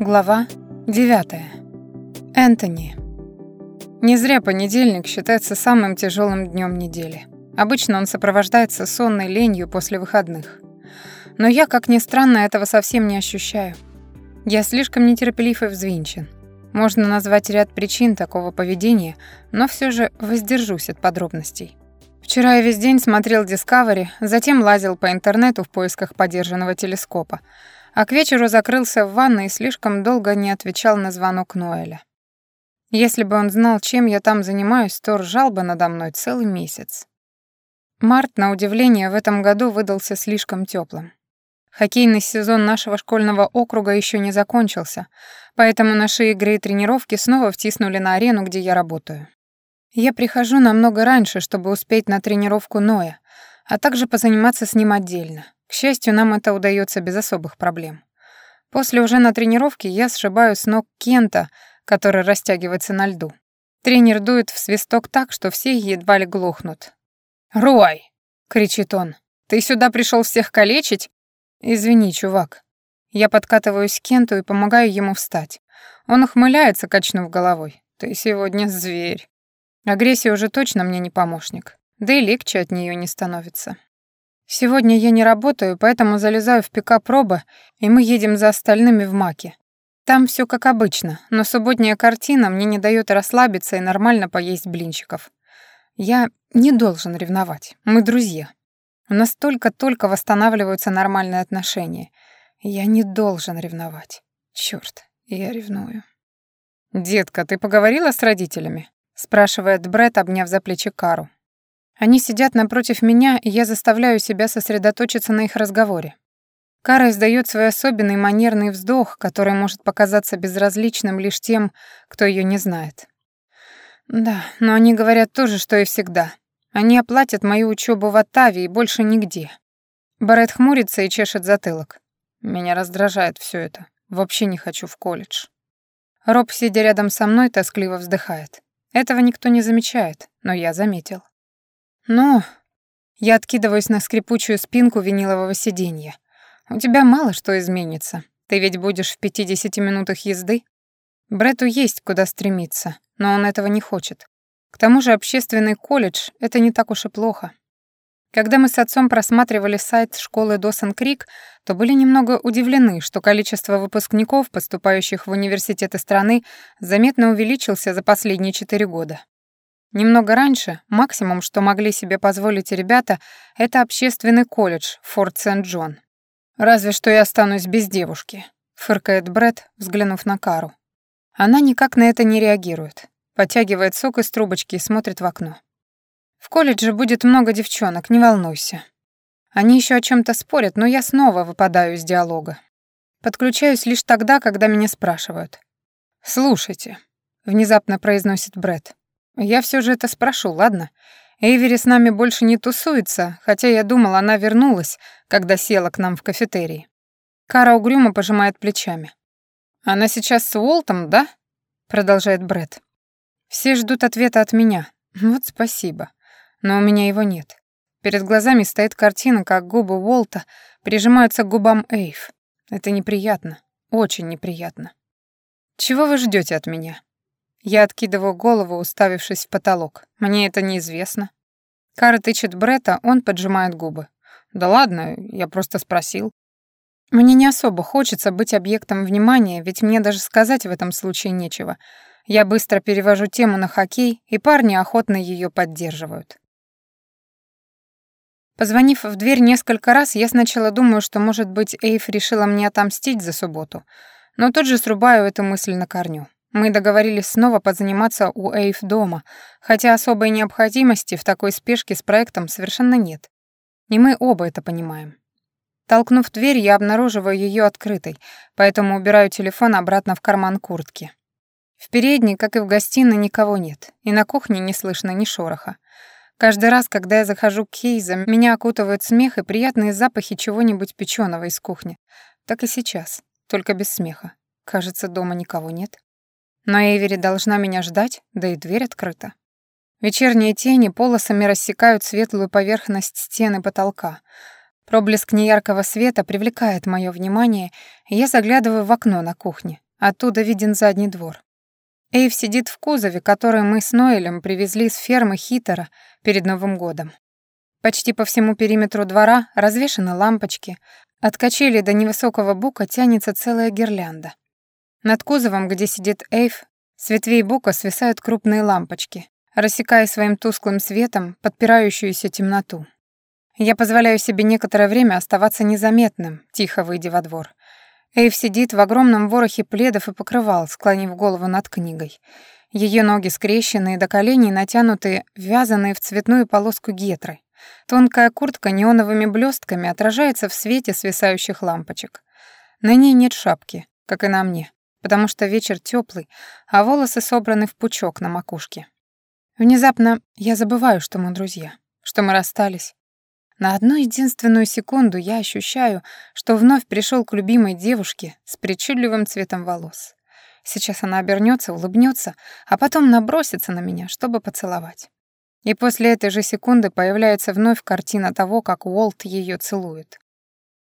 Глава 9. Энтони. Не зря понедельник считается самым тяжелым днем недели. Обычно он сопровождается сонной ленью после выходных. Но я, как ни странно, этого совсем не ощущаю. Я слишком нетерпелив и взвинчен. Можно назвать ряд причин такого поведения, но все же воздержусь от подробностей. Вчера я весь день смотрел Discovery, затем лазил по интернету в поисках подержанного телескопа, а к вечеру закрылся в ванной и слишком долго не отвечал на звонок Ноэля. Если бы он знал, чем я там занимаюсь, то ржал бы надо мной целый месяц. Март, на удивление, в этом году выдался слишком теплым. Хоккейный сезон нашего школьного округа еще не закончился, поэтому наши игры и тренировки снова втиснули на арену, где я работаю. Я прихожу намного раньше, чтобы успеть на тренировку Ноя, а также позаниматься с ним отдельно. К счастью, нам это удается без особых проблем. После уже на тренировке я сшибаю с ног Кента, который растягивается на льду. Тренер дует в свисток так, что все едва ли глохнут. «Руай!» — кричит он. «Ты сюда пришел всех калечить?» «Извини, чувак». Я подкатываюсь к Кенту и помогаю ему встать. Он ухмыляется, качнув головой. «Ты сегодня зверь». Агрессия уже точно мне не помощник. Да и легче от нее не становится. Сегодня я не работаю, поэтому залезаю в пикап Роба, и мы едем за остальными в Маке. Там все как обычно, но субботняя картина мне не дает расслабиться и нормально поесть блинчиков. Я не должен ревновать. Мы друзья. У нас только-только восстанавливаются нормальные отношения. Я не должен ревновать. Чёрт, я ревную. «Детка, ты поговорила с родителями?» — спрашивает Брэд, обняв за плечи Кару. Они сидят напротив меня, и я заставляю себя сосредоточиться на их разговоре. Кара издает свой особенный манерный вздох, который может показаться безразличным лишь тем, кто ее не знает. Да, но они говорят то же, что и всегда. Они оплатят мою учебу в Оттаве и больше нигде. Барет хмурится и чешет затылок. Меня раздражает все это. Вообще не хочу в колледж. Роб, сидя рядом со мной, тоскливо вздыхает. Этого никто не замечает, но я заметил. Ну, я откидываюсь на скрипучую спинку винилового сиденья. У тебя мало что изменится. Ты ведь будешь в 50 минутах езды. Брету есть куда стремиться, но он этого не хочет. К тому же общественный колледж — это не так уж и плохо. Когда мы с отцом просматривали сайт школы Досан Крик, то были немного удивлены, что количество выпускников, поступающих в университеты страны, заметно увеличился за последние четыре года. Немного раньше максимум, что могли себе позволить ребята, это общественный колледж Форт Сент-Джон. «Разве что я останусь без девушки», — фыркает Бред, взглянув на Кару. Она никак на это не реагирует. Подтягивает сок из трубочки и смотрит в окно. В колледже будет много девчонок, не волнуйся. Они еще о чем то спорят, но я снова выпадаю из диалога. Подключаюсь лишь тогда, когда меня спрашивают. «Слушайте», — внезапно произносит Бред. «Я все же это спрошу, ладно? Эйвери с нами больше не тусуется, хотя я думал, она вернулась, когда села к нам в кафетерии». Кара угрюмо пожимает плечами. «Она сейчас с Уолтом, да?» — продолжает Бред. «Все ждут ответа от меня. Вот спасибо. Но у меня его нет. Перед глазами стоит картина, как губы Уолта прижимаются к губам Эйв. Это неприятно. Очень неприятно. Чего вы ждете от меня?» Я откидываю голову, уставившись в потолок. Мне это неизвестно. Кара тычет Брета, он поджимает губы. «Да ладно, я просто спросил». Мне не особо хочется быть объектом внимания, ведь мне даже сказать в этом случае нечего. Я быстро перевожу тему на хоккей, и парни охотно ее поддерживают. Позвонив в дверь несколько раз, я сначала думаю, что, может быть, Эйф решила мне отомстить за субботу, но тут же срубаю эту мысль на корню. Мы договорились снова позаниматься у Эйф дома, хотя особой необходимости в такой спешке с проектом совершенно нет. И мы оба это понимаем. Толкнув дверь, я обнаруживаю ее открытой, поэтому убираю телефон обратно в карман куртки. В передней, как и в гостиной, никого нет, и на кухне не слышно ни шороха. Каждый раз, когда я захожу к Кейзам, меня окутывают смех и приятные запахи чего-нибудь печеного из кухни. Так и сейчас, только без смеха. Кажется, дома никого нет. Но Эйвери должна меня ждать, да и дверь открыта. Вечерние тени полосами рассекают светлую поверхность стены потолка. Проблеск неяркого света привлекает мое внимание, и я заглядываю в окно на кухне. Оттуда виден задний двор. Эйв сидит в кузове, который мы с Ноэлем привезли с фермы Хитера перед Новым годом. Почти по всему периметру двора развешаны лампочки, от качели до невысокого бука тянется целая гирлянда. Над кузовом, где сидит Эйв, с ветвей бука свисают крупные лампочки, рассекая своим тусклым светом подпирающуюся темноту. Я позволяю себе некоторое время оставаться незаметным, тихо выйдя во двор. Эйв сидит в огромном ворохе пледов и покрывал, склонив голову над книгой. Ее ноги скрещенные до коленей, натянутые, ввязанные в цветную полоску гетры. Тонкая куртка неоновыми блестками отражается в свете свисающих лампочек. На ней нет шапки, как и на мне, потому что вечер теплый, а волосы собраны в пучок на макушке. Внезапно я забываю, что мы друзья, что мы расстались, на одну единственную секунду я ощущаю, что вновь пришел к любимой девушке с причудливым цветом волос. Сейчас она обернется, улыбнется, а потом набросится на меня, чтобы поцеловать. И после этой же секунды появляется вновь картина того, как Уолт ее целует.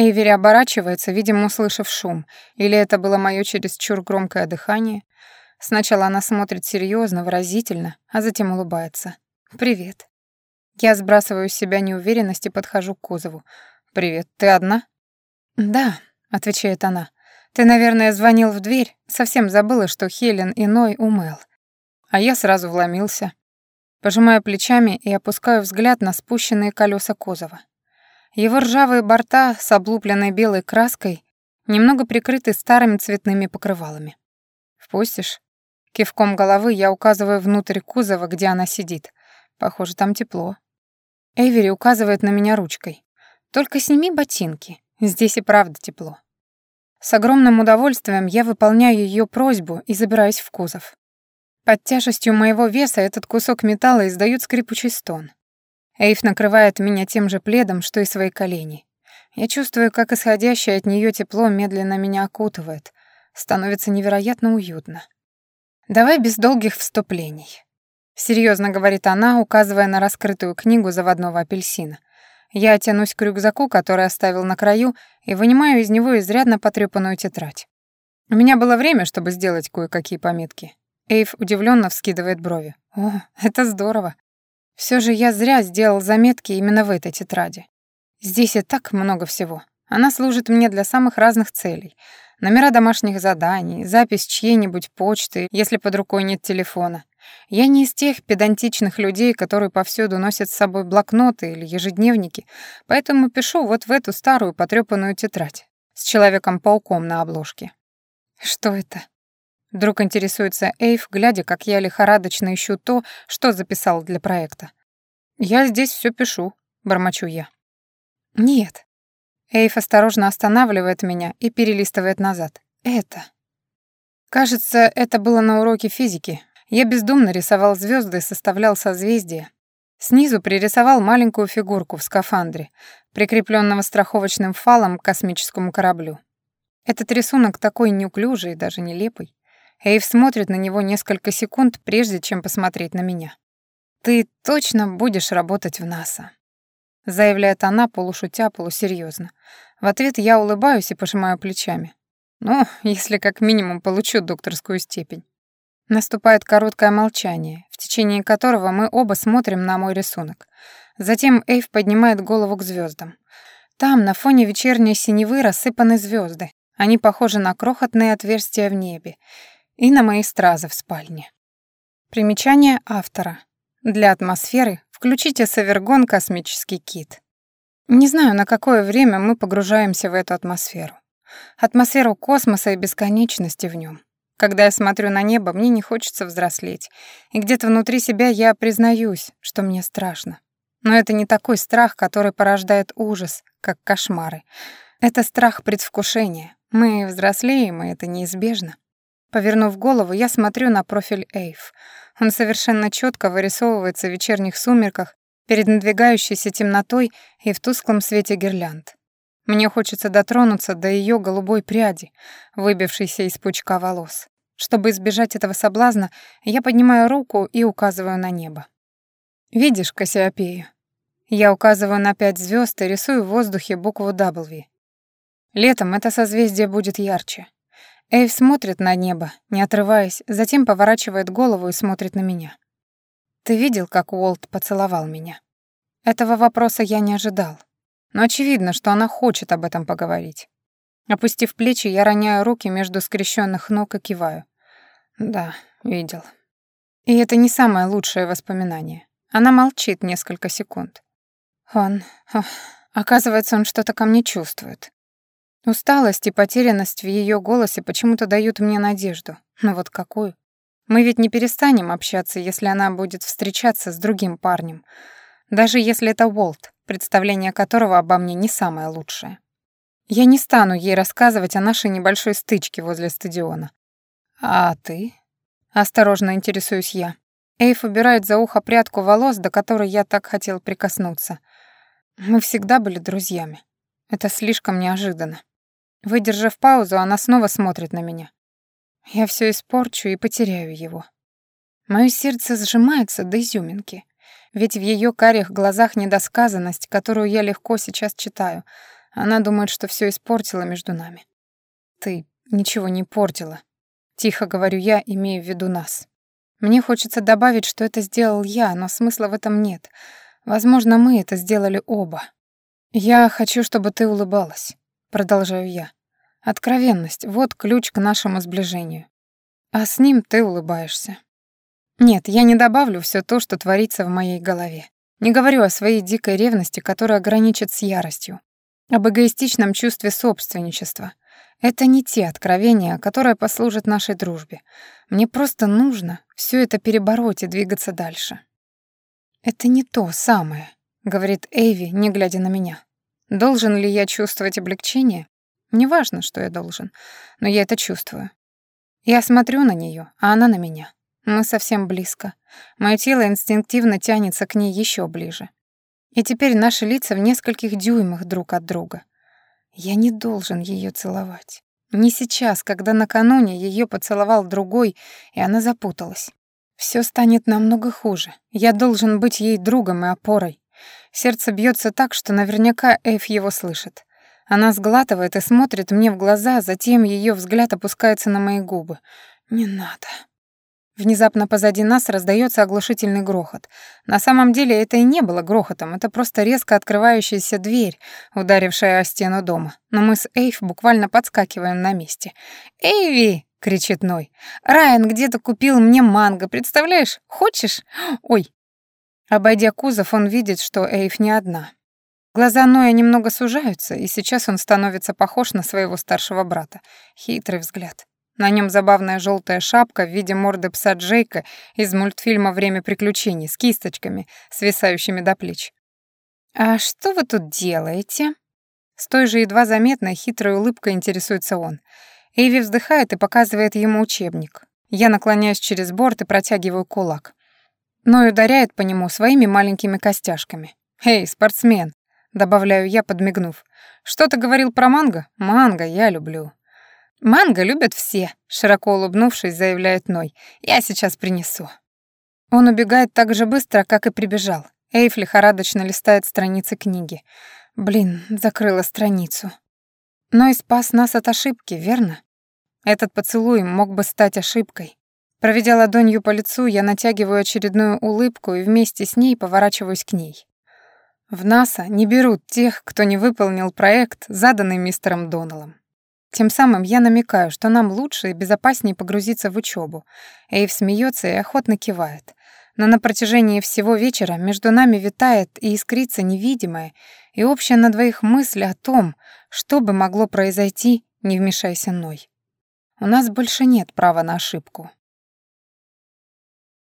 Эйвери оборачивается, видимо, услышав шум, или это было мое чересчур громкое дыхание. Сначала она смотрит серьезно, выразительно, а затем улыбается. «Привет». Я сбрасываю с себя неуверенность и подхожу к кузову. «Привет, ты одна?» «Да», — отвечает она. «Ты, наверное, звонил в дверь. Совсем забыла, что Хелен и Ной умел. А я сразу вломился. Пожимаю плечами и опускаю взгляд на спущенные колеса кузова. Его ржавые борта с облупленной белой краской немного прикрыты старыми цветными покрывалами. «Впустишь?» Кивком головы я указываю внутрь кузова, где она сидит. Похоже, там тепло. Эйвери указывает на меня ручкой. «Только сними ботинки. Здесь и правда тепло». С огромным удовольствием я выполняю ее просьбу и забираюсь в кузов. Под тяжестью моего веса этот кусок металла издает скрипучий стон. Эйв накрывает меня тем же пледом, что и свои колени. Я чувствую, как исходящее от нее тепло медленно меня окутывает. Становится невероятно уютно. Давай без долгих вступлений. Серьезно говорит она, указывая на раскрытую книгу заводного апельсина. Я тянусь к рюкзаку, который оставил на краю, и вынимаю из него изрядно потрепанную тетрадь. У меня было время, чтобы сделать кое-какие пометки. Эйв удивленно вскидывает брови. О, это здорово. Все же я зря сделал заметки именно в этой тетради. Здесь и так много всего. Она служит мне для самых разных целей. Номера домашних заданий, запись чьей-нибудь почты, если под рукой нет телефона, я не из тех педантичных людей, которые повсюду носят с собой блокноты или ежедневники, поэтому пишу вот в эту старую потрёпанную тетрадь с Человеком-пауком на обложке. Что это? Вдруг интересуется Эйв, глядя, как я лихорадочно ищу то, что записал для проекта. «Я здесь все пишу», — бормочу я. «Нет». Эйв осторожно останавливает меня и перелистывает назад. «Это». Кажется, это было на уроке физики, я бездумно рисовал звезды составлял созвездия. Снизу пририсовал маленькую фигурку в скафандре, прикрепленного страховочным фалом к космическому кораблю. Этот рисунок такой неуклюжий даже нелепый. Эйв смотрит на него несколько секунд, прежде чем посмотреть на меня. «Ты точно будешь работать в НАСА», — заявляет она, полушутя, полусерьезно. В ответ я улыбаюсь и пожимаю плечами. «Ну, если как минимум получу докторскую степень». Наступает короткое молчание, в течение которого мы оба смотрим на мой рисунок. Затем Эйв поднимает голову к звездам. Там, на фоне вечерней синевы, рассыпаны звезды. Они похожи на крохотные отверстия в небе и на мои стразы в спальне. Примечание автора. Для атмосферы включите Савергон «Космический кит». Не знаю, на какое время мы погружаемся в эту атмосферу. Атмосферу космоса и бесконечности в нем. Когда я смотрю на небо, мне не хочется взрослеть. И где-то внутри себя я признаюсь, что мне страшно. Но это не такой страх, который порождает ужас, как кошмары. Это страх предвкушения. Мы взрослеем, и это неизбежно. Повернув голову, я смотрю на профиль Эйв. Он совершенно четко вырисовывается в вечерних сумерках, перед надвигающейся темнотой и в тусклом свете гирлянд. Мне хочется дотронуться до ее голубой пряди, выбившейся из пучка волос. Чтобы избежать этого соблазна, я поднимаю руку и указываю на небо. «Видишь Кассиопею?» Я указываю на пять звезд и рисую в воздухе букву W. Летом это созвездие будет ярче. Эйв смотрит на небо, не отрываясь, затем поворачивает голову и смотрит на меня. «Ты видел, как Уолт поцеловал меня?» Этого вопроса я не ожидал. Но очевидно, что она хочет об этом поговорить. Опустив плечи, я роняю руки между скрещенных ног и киваю. Да, видел. И это не самое лучшее воспоминание. Она молчит несколько секунд. Он... Ох, оказывается, он что-то ко мне чувствует. Усталость и потерянность в ее голосе почему-то дают мне надежду. Но вот какую? Мы ведь не перестанем общаться, если она будет встречаться с другим парнем. Даже если это Уолт, представление которого обо мне не самое лучшее. Я не стану ей рассказывать о нашей небольшой стычке возле стадиона. «А ты?» — осторожно интересуюсь я. Эйф убирает за ухо прядку волос, до которой я так хотел прикоснуться. Мы всегда были друзьями. Это слишком неожиданно. Выдержав паузу, она снова смотрит на меня. Я все испорчу и потеряю его. Мое сердце сжимается до изюминки, ведь в ее карих глазах недосказанность, которую я легко сейчас читаю. Она думает, что все испортила между нами. Ты ничего не портила. Тихо говорю я, имея в виду нас. Мне хочется добавить, что это сделал я, но смысла в этом нет. Возможно, мы это сделали оба. Я хочу, чтобы ты улыбалась. Продолжаю я. Откровенность — вот ключ к нашему сближению. А с ним ты улыбаешься. Нет, я не добавлю все то, что творится в моей голове. Не говорю о своей дикой ревности, которая граничит с яростью. Об эгоистичном чувстве собственничества. Это не те откровения, которые послужат нашей дружбе. Мне просто нужно все это перебороть и двигаться дальше. «Это не то самое», — говорит Эйви, не глядя на меня. Должен ли я чувствовать облегчение? Неважно, что я должен, но я это чувствую. Я смотрю на нее, а она на меня. Мы совсем близко. Мое тело инстинктивно тянется к ней еще ближе. И теперь наши лица в нескольких дюймах друг от друга. Я не должен ее целовать. Не сейчас, когда накануне ее поцеловал другой, и она запуталась. Все станет намного хуже. Я должен быть ей другом и опорой. Сердце бьется так, что наверняка Эйф его слышит. Она сглатывает и смотрит мне в глаза, затем ее взгляд опускается на мои губы. «Не надо». Внезапно позади нас раздается оглушительный грохот. На самом деле это и не было грохотом, это просто резко открывающаяся дверь, ударившая о стену дома. Но мы с Эйф буквально подскакиваем на месте. «Эйви!» — кричит Ной. «Райан где-то купил мне манго, представляешь? Хочешь? Ой, Обойдя кузов, он видит, что Эйв не одна. Глаза Ноя немного сужаются, и сейчас он становится похож на своего старшего брата. Хитрый взгляд. На нем забавная желтая шапка в виде морды пса Джейка из мультфильма «Время приключений» с кисточками, свисающими до плеч. «А что вы тут делаете?» С той же едва заметной хитрой улыбкой интересуется он. Эйви вздыхает и показывает ему учебник. Я наклоняюсь через борт и протягиваю кулак но и ударяет по нему своими маленькими костяшками. «Эй, спортсмен!» — добавляю я, подмигнув. «Что ты говорил про манго? Манго я люблю». «Манго любят все», — широко улыбнувшись, заявляет Ной. «Я сейчас принесу». Он убегает так же быстро, как и прибежал. Эйф лихорадочно листает страницы книги. Блин, закрыла страницу. Ной спас нас от ошибки, верно? Этот поцелуй мог бы стать ошибкой. Проведя ладонью по лицу, я натягиваю очередную улыбку и вместе с ней поворачиваюсь к ней. В НАСА не берут тех, кто не выполнил проект, заданный мистером Доналом. Тем самым я намекаю, что нам лучше и безопаснее погрузиться в учебу. Эйв смеется и охотно кивает. Но на протяжении всего вечера между нами витает и искрится невидимая и общая на двоих мысль о том, что бы могло произойти, не вмешайся Ной. У нас больше нет права на ошибку.